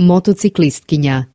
motociklistkinja.